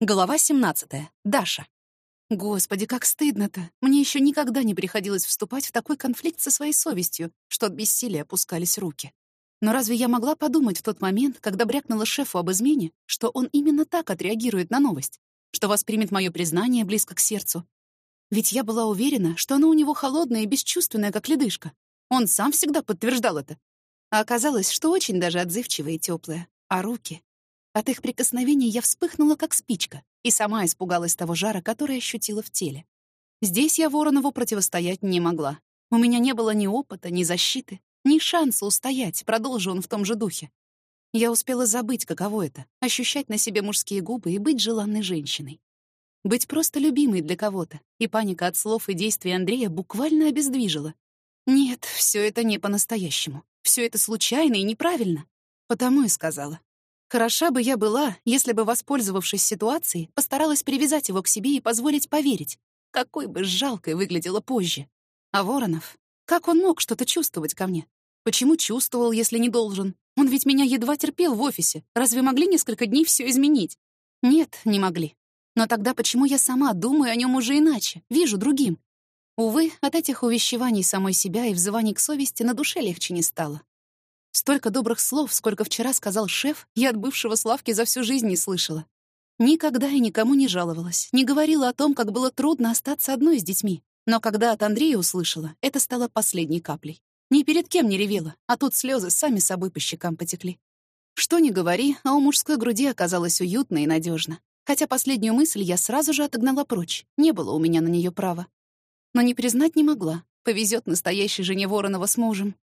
Глава 17. Даша. Господи, как стыдно-то. Мне еще никогда не приходилось вступать в такой конфликт со своей совестью, что от бессилия опускались руки. Но разве я могла подумать в тот момент, когда брякнула шефу об измене, что он именно так отреагирует на новость, что воспримет мое признание близко к сердцу? Ведь я была уверена, что оно у него холодное и бесчувственное, как ледышка. Он сам всегда подтверждал это. А оказалось, что очень даже отзывчивое и теплое. А руки? От их прикосновений я вспыхнула, как спичка, и сама испугалась того жара, который ощутила в теле. Здесь я Воронову противостоять не могла. У меня не было ни опыта, ни защиты, ни шанса устоять, продолжи он в том же духе. Я успела забыть, каково это — ощущать на себе мужские губы и быть желанной женщиной. Быть просто любимой для кого-то, и паника от слов и действий Андрея буквально обездвижила. Нет, все это не по-настоящему. Все это случайно и неправильно. Потому и сказала. Хороша бы я была, если бы, воспользовавшись ситуацией, постаралась привязать его к себе и позволить поверить, какой бы жалкой выглядела позже. А Воронов? Как он мог что-то чувствовать ко мне? Почему чувствовал, если не должен? Он ведь меня едва терпел в офисе. Разве могли несколько дней все изменить? Нет, не могли. Но тогда почему я сама думаю о нем уже иначе, вижу другим? Увы, от этих увещеваний самой себя и взываний к совести на душе легче не стало. Столько добрых слов, сколько вчера сказал шеф, я от бывшего Славки за всю жизнь не слышала. Никогда и никому не жаловалась, не говорила о том, как было трудно остаться одной с детьми. Но когда от Андрея услышала, это стало последней каплей. Ни перед кем не ревела, а тут слезы сами собой по щекам потекли. Что ни говори, а у мужской груди оказалось уютно и надежно. Хотя последнюю мысль я сразу же отогнала прочь, не было у меня на нее права. Но не признать не могла, повезет настоящей жене Воронова с мужем.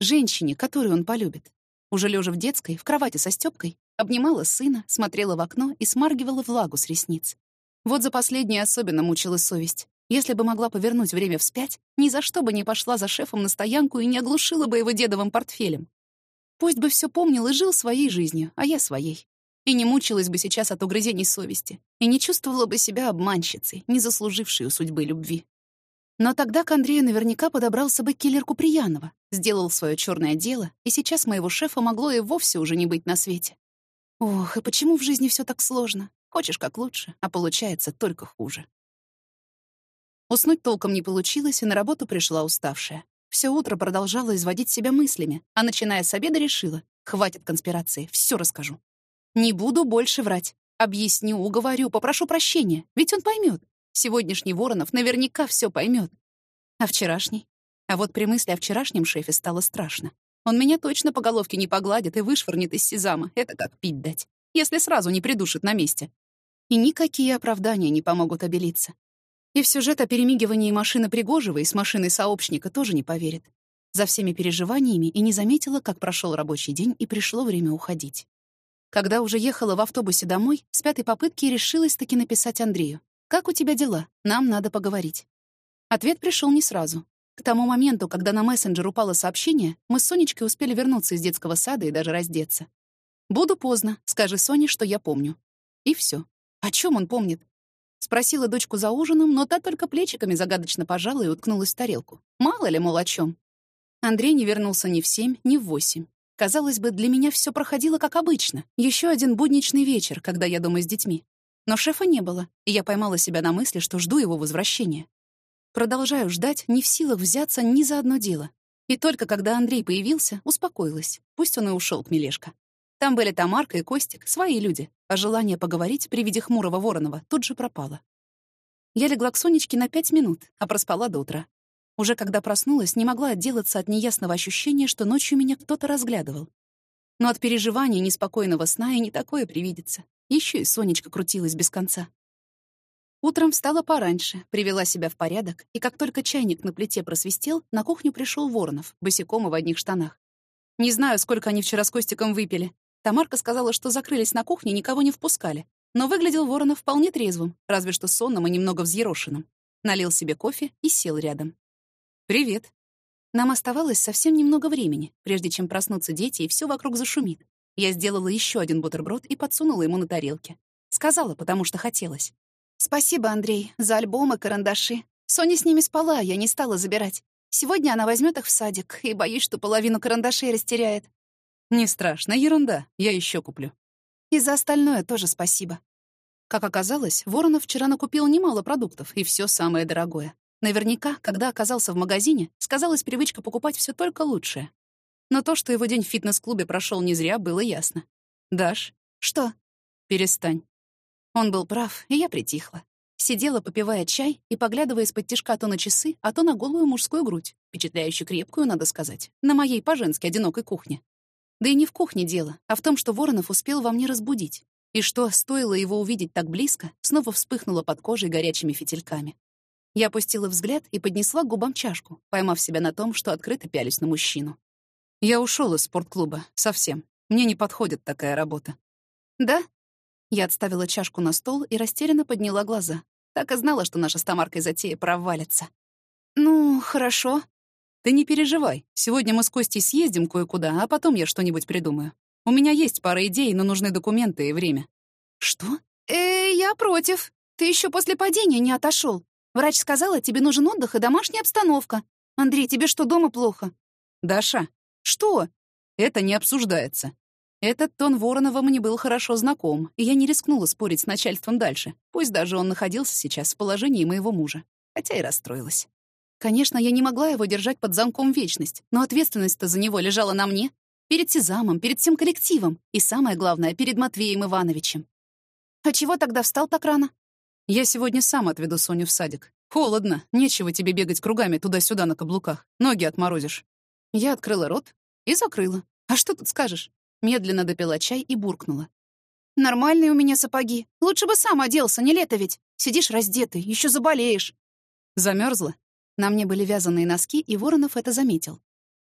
Женщине, которую он полюбит. Уже лежа в детской, в кровати со Стёпкой, обнимала сына, смотрела в окно и смаргивала влагу с ресниц. Вот за последнее особенно мучила совесть. Если бы могла повернуть время вспять, ни за что бы не пошла за шефом на стоянку и не оглушила бы его дедовым портфелем. Пусть бы все помнил и жил своей жизнью, а я своей. И не мучилась бы сейчас от угрызений совести, и не чувствовала бы себя обманщицей, не заслужившей у судьбы любви. Но тогда к Андрею наверняка подобрался бы киллер Куприянова, сделал свое черное дело, и сейчас моего шефа могло и вовсе уже не быть на свете. Ох, и почему в жизни все так сложно? Хочешь как лучше, а получается только хуже. Уснуть толком не получилось, и на работу пришла уставшая. Все утро продолжала изводить себя мыслями, а начиная с обеда решила, хватит конспирации, все расскажу. Не буду больше врать. Объясню, уговорю, попрошу прощения, ведь он поймет. Сегодняшний Воронов наверняка все поймет. А вчерашний? А вот при мысли о вчерашнем шефе стало страшно. Он меня точно по головке не погладит и вышвырнет из сезама. Это как пить дать. Если сразу не придушит на месте. И никакие оправдания не помогут обелиться. И в сюжет о перемигивании машины Пригожего и с машиной сообщника тоже не поверит. За всеми переживаниями и не заметила, как прошел рабочий день и пришло время уходить. Когда уже ехала в автобусе домой, с пятой попытки решилась таки написать Андрею. «Как у тебя дела? Нам надо поговорить». Ответ пришел не сразу. К тому моменту, когда на мессенджер упало сообщение, мы с Сонечкой успели вернуться из детского сада и даже раздеться. «Буду поздно. Скажи Соне, что я помню». И все. О чем он помнит? Спросила дочку за ужином, но та только плечиками загадочно пожала и уткнулась в тарелку. Мало ли, мол, о чем. Андрей не вернулся ни в семь, ни в восемь. Казалось бы, для меня все проходило как обычно. Еще один будничный вечер, когда я дома с детьми. Но шефа не было, и я поймала себя на мысли, что жду его возвращения. Продолжаю ждать, не в силах взяться ни за одно дело. И только когда Андрей появился, успокоилась. Пусть он и ушел к Мелешка. Там были Тамарка и Костик, свои люди, а желание поговорить при виде хмурого Воронова тут же пропало. Я легла к Сонечке на пять минут, а проспала до утра. Уже когда проснулась, не могла отделаться от неясного ощущения, что ночью меня кто-то разглядывал. Но от переживания неспокойного сна и не такое привидится. Еще и Сонечка крутилась без конца. Утром встала пораньше, привела себя в порядок, и как только чайник на плите просвистел, на кухню пришел Воронов, босиком и в одних штанах. Не знаю, сколько они вчера с Костиком выпили. Тамарка сказала, что закрылись на кухне, никого не впускали. Но выглядел Воронов вполне трезвым, разве что сонным и немного взъерошенным. Налил себе кофе и сел рядом. «Привет». Нам оставалось совсем немного времени, прежде чем проснутся дети, и все вокруг зашумит. Я сделала еще один бутерброд и подсунула ему на тарелке. Сказала, потому что хотелось. «Спасибо, Андрей, за альбомы, карандаши. Соня с ними спала, я не стала забирать. Сегодня она возьмет их в садик, и боюсь, что половину карандашей растеряет. Не страшно, ерунда, я еще куплю. И за остальное тоже спасибо. Как оказалось, Воронов вчера накупил немало продуктов, и все самое дорогое. Наверняка, когда оказался в магазине, сказалась привычка покупать все только лучшее. Но то, что его день в фитнес-клубе прошел не зря, было ясно. «Даш?» «Что?» «Перестань». Он был прав, и я притихла. Сидела, попивая чай и поглядывая из-под тишка то на часы, а то на голую мужскую грудь, впечатляюще крепкую, надо сказать, на моей по-женски одинокой кухне. Да и не в кухне дело, а в том, что Воронов успел во мне разбудить. И что, стоило его увидеть так близко, снова вспыхнуло под кожей горячими фитильками. Я опустила взгляд и поднесла к губам чашку, поймав себя на том, что открыто пялись на мужчину. Я ушел из спортклуба. Совсем. Мне не подходит такая работа. Да? Я отставила чашку на стол и растерянно подняла глаза. Так и знала, что наша с Тамаркой затея провалится. Ну, хорошо. Ты не переживай. Сегодня мы с Костей съездим кое-куда, а потом я что-нибудь придумаю. У меня есть пара идей, но нужны документы и время. Что? Э, я против. Ты еще после падения не отошел. Врач сказала, тебе нужен отдых и домашняя обстановка. Андрей, тебе что, дома плохо? Даша, что? Это не обсуждается. Этот тон Воронова мне был хорошо знаком, и я не рискнула спорить с начальством дальше, пусть даже он находился сейчас в положении моего мужа, хотя и расстроилась. Конечно, я не могла его держать под замком вечность, но ответственность-то за него лежала на мне, перед Сезамом, перед всем коллективом и, самое главное, перед Матвеем Ивановичем. А чего тогда встал так рано? Я сегодня сам отведу Соню в садик. Холодно, нечего тебе бегать кругами туда-сюда на каблуках, ноги отморозишь. Я открыла рот и закрыла. А что тут скажешь? Медленно допила чай и буркнула. «Нормальные у меня сапоги. Лучше бы сам оделся, не лето ведь. Сидишь раздетый, еще заболеешь». Замерзла. На мне были вязаные носки, и Воронов это заметил.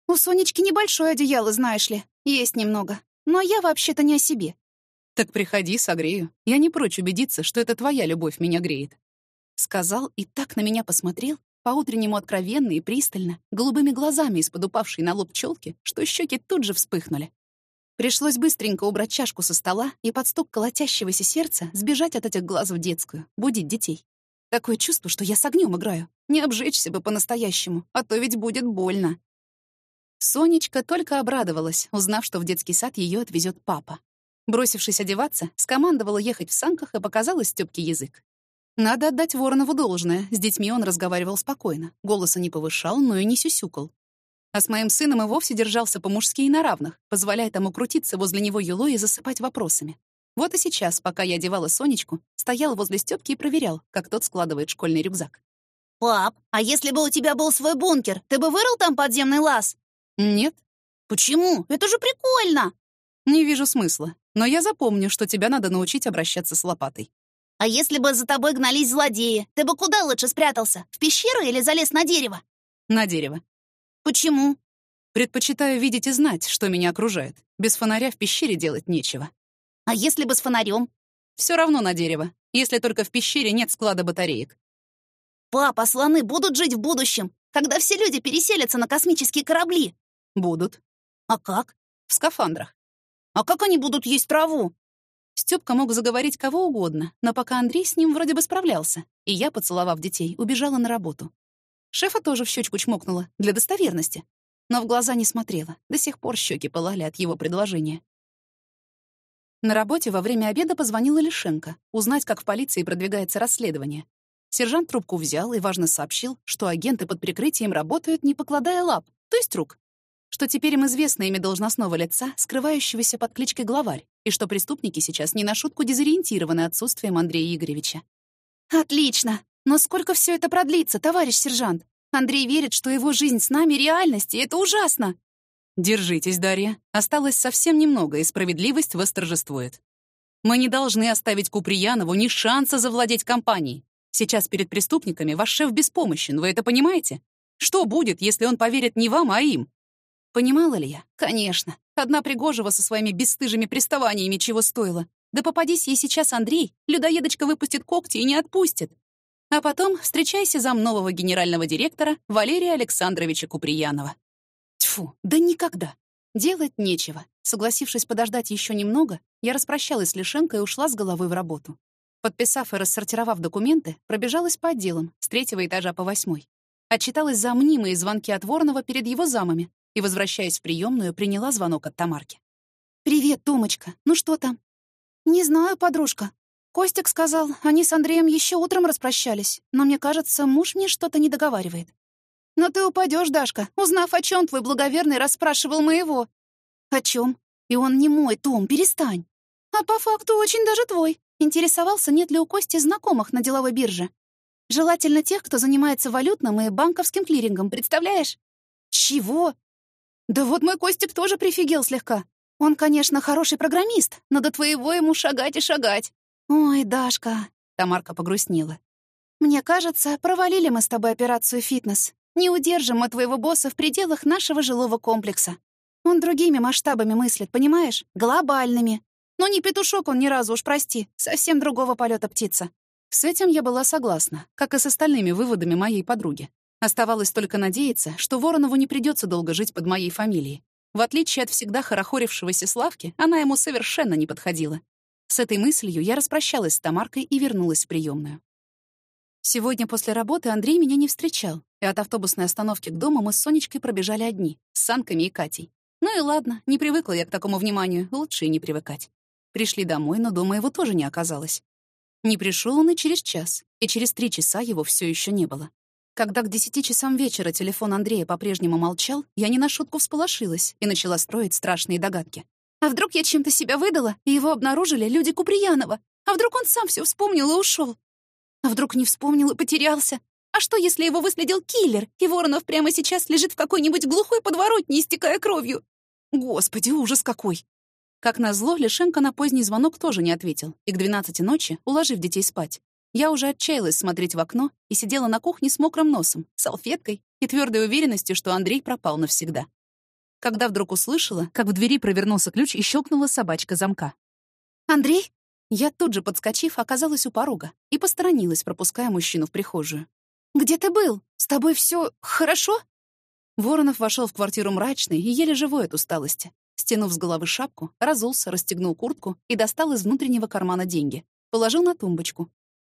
«У Сонечки небольшое одеяло, знаешь ли. Есть немного. Но я вообще-то не о себе». «Так приходи, согрею. Я не прочь убедиться, что это твоя любовь меня греет». Сказал и так на меня посмотрел, по-утреннему откровенно и пристально, голубыми глазами из-под упавшей на лоб челки, что щеки тут же вспыхнули. Пришлось быстренько убрать чашку со стола и под стук колотящегося сердца сбежать от этих глаз в детскую, будить детей. Такое чувство, что я с огнем играю. Не обжечься бы по-настоящему, а то ведь будет больно. Сонечка только обрадовалась, узнав, что в детский сад ее отвезет папа. Бросившись одеваться, скомандовала ехать в санках и показала Стёпке язык. Надо отдать Воронову должное, с детьми он разговаривал спокойно, голоса не повышал, но и не сюсюкал. А с моим сыном и вовсе держался по-мужски и на равных, позволяя тому крутиться возле него юлой и засыпать вопросами. Вот и сейчас, пока я одевала Сонечку, стоял возле Стёпки и проверял, как тот складывает школьный рюкзак. «Пап, а если бы у тебя был свой бункер, ты бы вырыл там подземный лаз?» «Нет». «Почему? Это же прикольно!» «Не вижу смысла, но я запомню, что тебя надо научить обращаться с лопатой». А если бы за тобой гнались злодеи, ты бы куда лучше спрятался? В пещеру или залез на дерево? На дерево. Почему? Предпочитаю видеть и знать, что меня окружает. Без фонаря в пещере делать нечего. А если бы с фонарем? Все равно на дерево, если только в пещере нет склада батареек. Папа, слоны будут жить в будущем, когда все люди переселятся на космические корабли? Будут. А как? В скафандрах. А как они будут есть траву? Стёпка мог заговорить кого угодно, но пока Андрей с ним вроде бы справлялся, и я, поцеловав детей, убежала на работу. Шефа тоже в щечку чмокнула, для достоверности, но в глаза не смотрела, до сих пор щеки пылали от его предложения. На работе во время обеда позвонила Лишенко, узнать, как в полиции продвигается расследование. Сержант трубку взял и важно сообщил, что агенты под прикрытием работают, не покладая лап, то есть рук что теперь им известно имя должностного лица, скрывающегося под кличкой Главарь, и что преступники сейчас не на шутку дезориентированы отсутствием Андрея Игоревича. «Отлично! Но сколько все это продлится, товарищ сержант? Андрей верит, что его жизнь с нами — реальность, и это ужасно!» «Держитесь, Дарья. Осталось совсем немного, и справедливость восторжествует. Мы не должны оставить Куприянову ни шанса завладеть компанией. Сейчас перед преступниками ваш шеф беспомощен, вы это понимаете? Что будет, если он поверит не вам, а им? Понимала ли я? Конечно. Одна Пригожева со своими бесстыжими приставаниями чего стоила. Да попадись ей сейчас Андрей, людоедочка выпустит когти и не отпустит. А потом встречайся зам нового генерального директора Валерия Александровича Куприянова. Тьфу, да никогда. Делать нечего. Согласившись подождать еще немного, я распрощалась с Лишенко и ушла с головой в работу. Подписав и рассортировав документы, пробежалась по отделам, с третьего этажа по восьмой. Отчиталась за мнимые звонки от Воронова перед его замами и, возвращаясь в приемную, приняла звонок от Тамарки. «Привет, Томочка. Ну что там?» «Не знаю, подружка. Костик сказал, они с Андреем еще утром распрощались, но мне кажется, муж мне что-то не договаривает. Но ты упадешь, Дашка, узнав, о чем твой благоверный расспрашивал моего. О чем? И он не мой, Том, перестань. А по факту очень даже твой. Интересовался, нет ли у Кости знакомых на деловой бирже. Желательно тех, кто занимается валютным и банковским клирингом, представляешь? Чего? Да вот мой Костик тоже прифигел слегка. Он, конечно, хороший программист, но до твоего ему шагать и шагать. Ой, Дашка, Тамарка погрустнела. Мне кажется, провалили мы с тобой операцию «Фитнес». Не удержим мы твоего босса в пределах нашего жилого комплекса. Он другими масштабами мыслит, понимаешь? Глобальными. Но не петушок он ни разу, уж прости. Совсем другого полета птица. С этим я была согласна, как и с остальными выводами моей подруги. Оставалось только надеяться, что Воронову не придется долго жить под моей фамилией. В отличие от всегда хорохорившегося Славки, она ему совершенно не подходила. С этой мыслью я распрощалась с Тамаркой и вернулась в приемную. Сегодня после работы Андрей меня не встречал, и от автобусной остановки к дому мы с Сонечкой пробежали одни, с Санками и Катей. Ну и ладно, не привыкла я к такому вниманию, лучше и не привыкать. Пришли домой, но дома его тоже не оказалось. Не пришел он и через час, и через три часа его все еще не было. Когда к десяти часам вечера телефон Андрея по-прежнему молчал, я не на шутку всполошилась и начала строить страшные догадки. А вдруг я чем-то себя выдала, и его обнаружили люди Куприянова? А вдруг он сам все вспомнил и ушел? А вдруг не вспомнил и потерялся? А что, если его выследил киллер, и Воронов прямо сейчас лежит в какой-нибудь глухой подворотне, истекая кровью? Господи, ужас какой! Как назло, Лишенко на поздний звонок тоже не ответил, и к 12 ночи, уложив детей спать, я уже отчаялась смотреть в окно и сидела на кухне с мокрым носом, салфеткой и твердой уверенностью, что Андрей пропал навсегда. Когда вдруг услышала, как в двери провернулся ключ и щелкнула собачка замка. «Андрей?» Я тут же, подскочив, оказалась у порога и посторонилась, пропуская мужчину в прихожую. «Где ты был? С тобой все хорошо?» Воронов вошел в квартиру мрачный и еле живой от усталости. Стянув с головы шапку, разулся, расстегнул куртку и достал из внутреннего кармана деньги. Положил на тумбочку.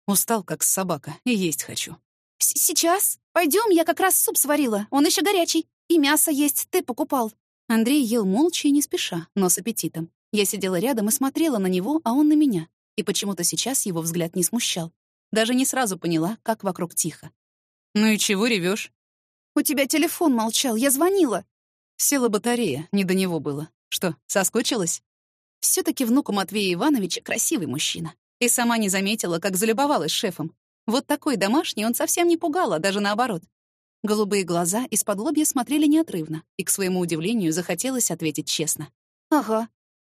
Устал, как собака, и есть хочу. «Сейчас? Пойдем, я как раз суп сварила, он еще горячий. И мясо есть, ты покупал». Андрей ел молча и не спеша, но с аппетитом. Я сидела рядом и смотрела на него, а он на меня. И почему-то сейчас его взгляд не смущал. Даже не сразу поняла, как вокруг тихо. «Ну и чего ревешь? «У тебя телефон молчал, я звонила». Села батарея, не до него было. Что, соскучилась? все таки внук у Матвея Ивановича красивый мужчина. И сама не заметила, как залюбовалась шефом. Вот такой домашний он совсем не пугал, а даже наоборот. Голубые глаза из-под лобья смотрели неотрывно, и, к своему удивлению, захотелось ответить честно. «Ага.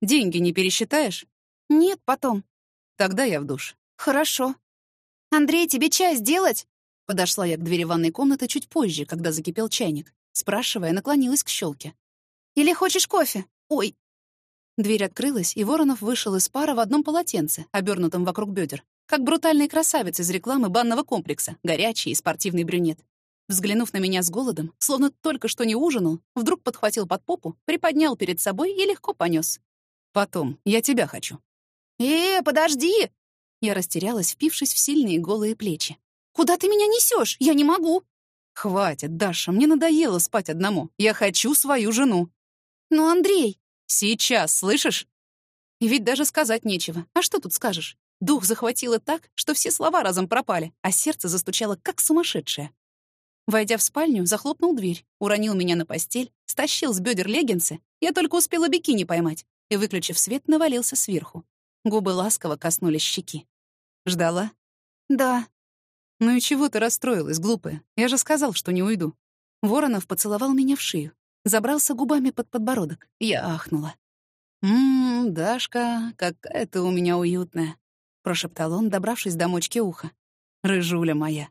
Деньги не пересчитаешь?» «Нет, потом». «Тогда я в душ». «Хорошо». «Андрей, тебе чай сделать?» Подошла я к двери ванной комнаты чуть позже, когда закипел чайник. Спрашивая, наклонилась к щелке. «Или хочешь кофе? Ой!» Дверь открылась, и Воронов вышел из пара в одном полотенце, обернутом вокруг бедер, как брутальный красавец из рекламы банного комплекса, горячий и спортивный брюнет. Взглянув на меня с голодом, словно только что не ужинал, вдруг подхватил под попу, приподнял перед собой и легко понес. «Потом, я тебя хочу». «Э, подожди!» Я растерялась, впившись в сильные голые плечи. Куда ты меня несешь? Я не могу!» «Хватит, Даша, мне надоело спать одному. Я хочу свою жену». «Ну, Андрей...» «Сейчас, слышишь?» И ведь даже сказать нечего. А что тут скажешь? Дух захватило так, что все слова разом пропали, а сердце застучало как сумасшедшее. Войдя в спальню, захлопнул дверь, уронил меня на постель, стащил с бедер леггинсы, я только успела бикини поймать, и, выключив свет, навалился сверху. Губы ласково коснулись щеки. Ждала? «Да», «Ну и чего ты расстроилась, глупая? Я же сказал, что не уйду». Воронов поцеловал меня в шею, забрался губами под подбородок. Я ахнула. «Ммм, Дашка, какая ты у меня уютная», — прошептал он, добравшись до мочки уха. «Рыжуля моя».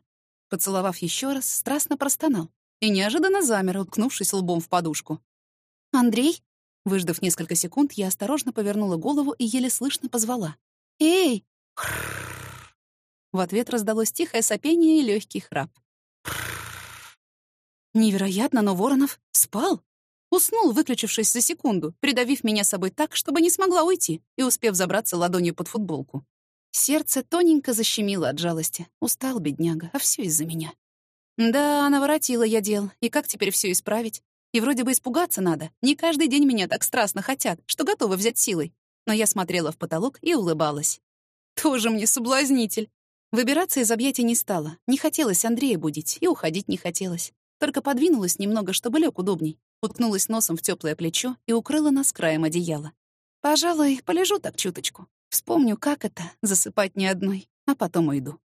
Поцеловав еще раз, страстно простонал и неожиданно замер, уткнувшись лбом в подушку. «Андрей?» Выждав несколько секунд, я осторожно повернула голову и еле слышно позвала. «Эй!» В ответ раздалось тихое сопение и легкий храп. Невероятно, но Воронов спал. Уснул, выключившись за секунду, придавив меня собой так, чтобы не смогла уйти, и успев забраться ладонью под футболку. Сердце тоненько защемило от жалости. Устал, бедняга, а все из-за меня. Да, наворотила я дел, и как теперь все исправить? И вроде бы испугаться надо. Не каждый день меня так страстно хотят, что готовы взять силой. Но я смотрела в потолок и улыбалась. Тоже мне соблазнитель. Выбираться из объятий не стала. Не хотелось Андрея будить, и уходить не хотелось. Только подвинулась немного, чтобы лег удобней. Уткнулась носом в теплое плечо и укрыла нас краем одеяла. Пожалуй, полежу так чуточку. Вспомню, как это — засыпать не одной, а потом уйду.